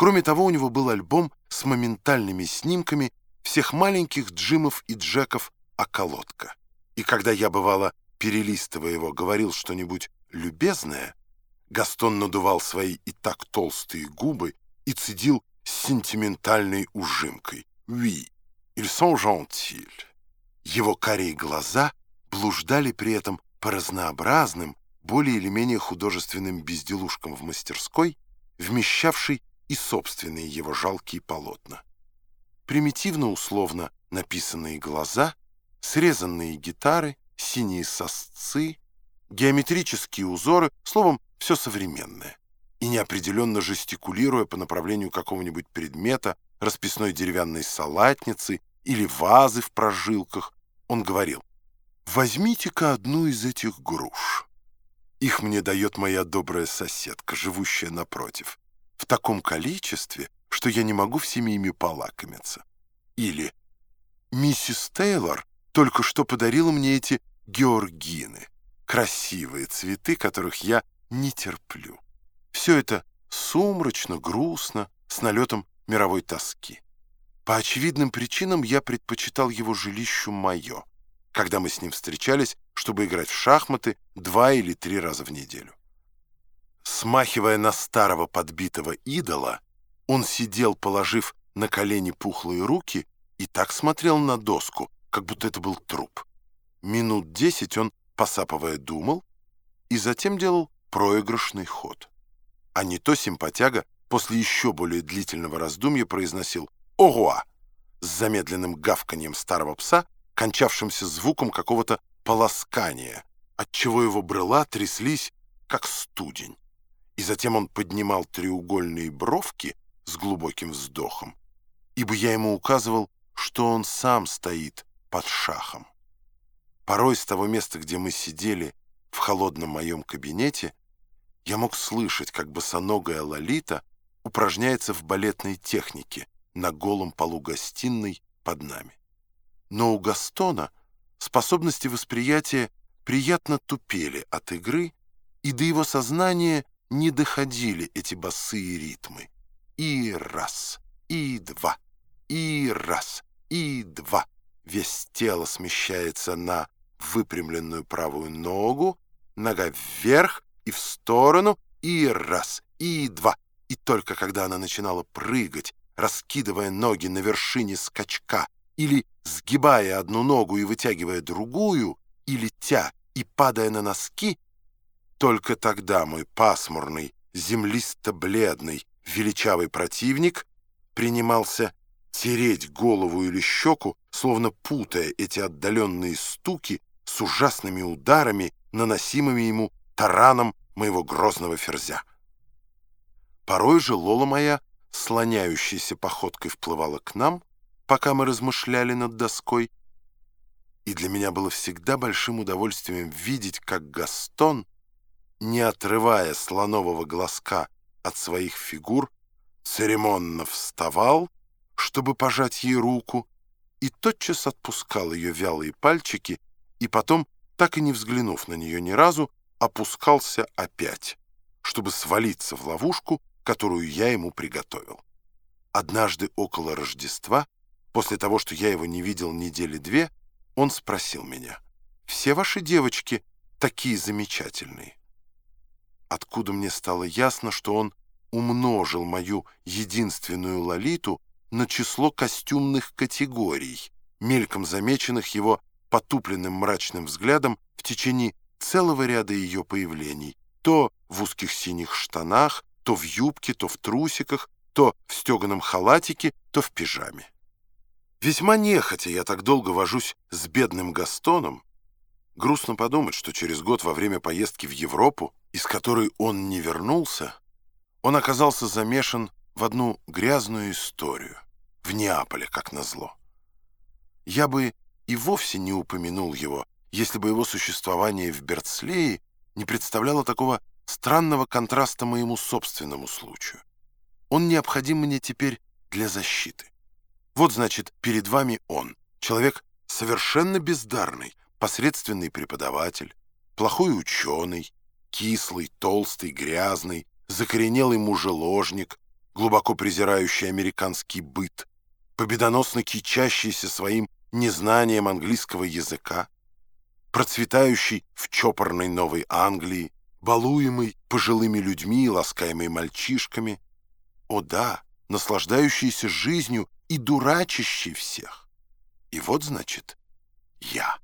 Кроме того, у него был альбом с моментальными снимками всех маленьких Джимов и Джеков околотка. И когда я, бывало, перелистывая его, говорил что-нибудь любезное, Гастон надувал свои и так толстые губы и цедил с сентиментальной ужимкой. «Oui, ils sont gentils». Его карие глаза блуждали при этом по разнообразным, более или менее художественным безделушкам в мастерской, вмещавшей и собственные его жалкие полотна. Примитивно-условно написанные глаза, срезанные гитары, синие сосцы, геометрические узоры, словом, все современное. И неопределенно жестикулируя по направлению какого-нибудь предмета, расписной деревянной салатницы или вазы в прожилках, он говорил, «Возьмите-ка одну из этих груш. Их мне дает моя добрая соседка, живущая напротив, в таком количестве, что я не могу всеми ими полакомиться». Или «Миссис Тейлор только что подарила мне эти георгины, красивые цветы, которых я не терплю. Все это сумрачно, грустно, с налетом мировой тоски. По очевидным причинам я предпочитал его жилищу мое, когда мы с ним встречались, чтобы играть в шахматы два или три раза в неделю. Смахивая на старого подбитого идола, он сидел, положив на колени пухлые руки, и так смотрел на доску, как будто это был труп. Минут десять он, посапывая, думал, и затем делал проигрышный ход. А не то симпатяга после еще более длительного раздумья произносил «Огуа!» с замедленным гавканьем старого пса, кончавшимся звуком какого-то полоскания, отчего его брыла тряслись, как студень. И затем он поднимал треугольные бровки с глубоким вздохом, ибо я ему указывал, что он сам стоит под шахом. Порой с того места, где мы сидели в холодном моем кабинете, я мог слышать, как босоногая Лолита упражняется в балетной технике на голом полу гостиной под нами. Но у Гастона способности восприятия приятно тупели от игры, и до его сознания не доходили эти босые ритмы. И раз, и два, и раз, и два. Весь тело смещается на выпрямленную правую ногу, нога вверх и в сторону, и раз, и два. И только когда она начинала прыгать, раскидывая ноги на вершине скачка, или сгибая одну ногу и вытягивая другую, и летя и падая на носки, только тогда мой пасмурный, землисто-бледный, величавый противник принимался тереть голову или щеку, словно путая эти отдаленные стуки с ужасными ударами, наносимыми ему тараном моего грозного ферзя. Порой же Лола моя, слоняющейся походкой, вплывала к нам, пока мы размышляли над доской, и для меня было всегда большим удовольствием видеть, как Гастон, не отрывая слонового глазка от своих фигур, церемонно вставал, чтобы пожать ей руку, и тотчас отпускал ее вялые пальчики, и потом, так и не взглянув на нее ни разу, опускался опять, чтобы свалиться в ловушку, которую я ему приготовил. Однажды около Рождества, после того, что я его не видел недели две, он спросил меня, «Все ваши девочки такие замечательные?» Откуда мне стало ясно, что он умножил мою единственную Лолиту на число костюмных категорий, мельком замеченных его потупленным мрачным взглядом в течение целого ряда ее появлений, то в узких синих штанах, то в юбке, то в трусиках, то в стеганом халатике, то в пижаме. Весьма нехотя я так долго вожусь с бедным Гастоном. Грустно подумать, что через год во время поездки в Европу, из которой он не вернулся, он оказался замешан в одну грязную историю, в Неаполе, как назло. Я бы и вовсе не упомянул его, если бы его существование в Берцлее не представляло такого странного контраста моему собственному случаю. Он необходим мне теперь для защиты. Вот, значит, перед вами он, человек совершенно бездарный, посредственный преподаватель, плохой ученый, кислый, толстый, грязный, закоренелый мужеложник, глубоко презирающий американский быт, победоносно кичащийся своим незнанием английского языка, процветающий в чопорной Новой Англии, балуемый пожилыми людьми и ласкаемый мальчишками, о да, наслаждающийся жизнью и дурачащий всех. И вот, значит, я.